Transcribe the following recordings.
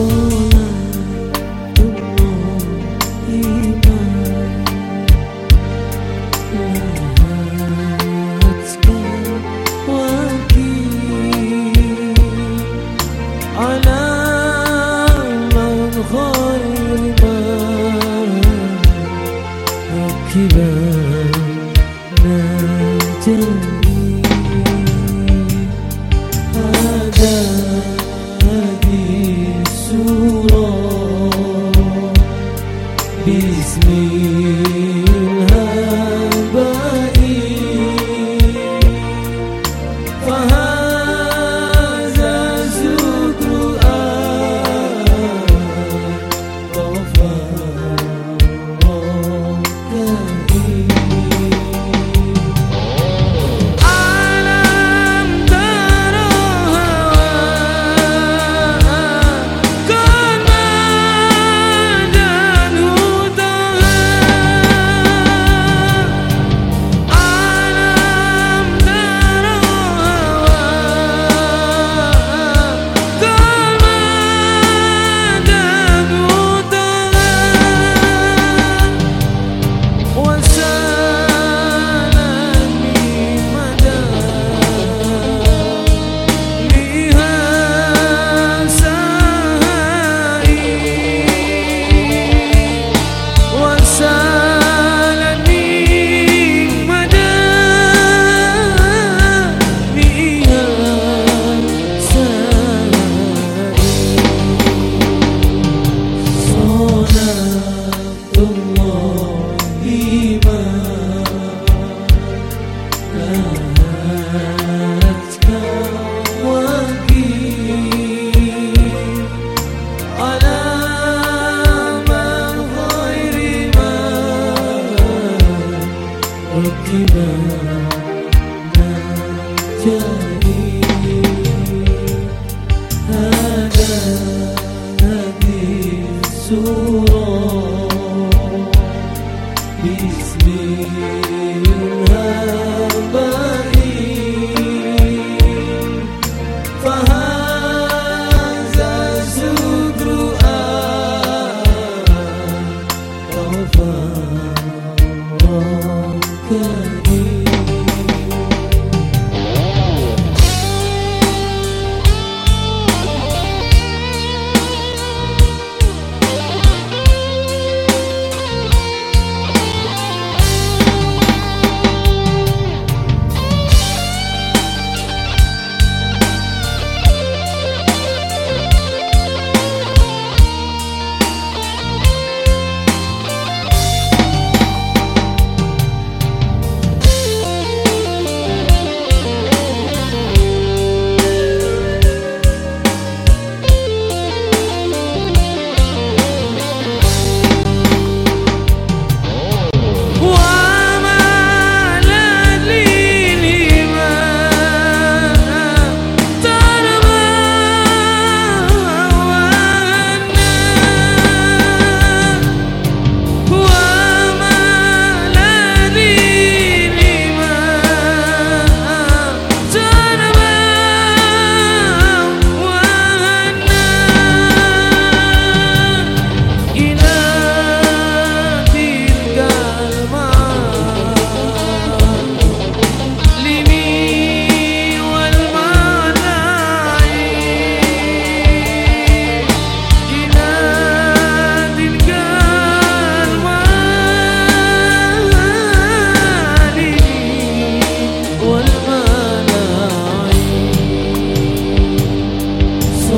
صلاة الله إيمان وكيل على من خير ما ركبنا me. dimana jadi ada Bismillah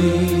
You.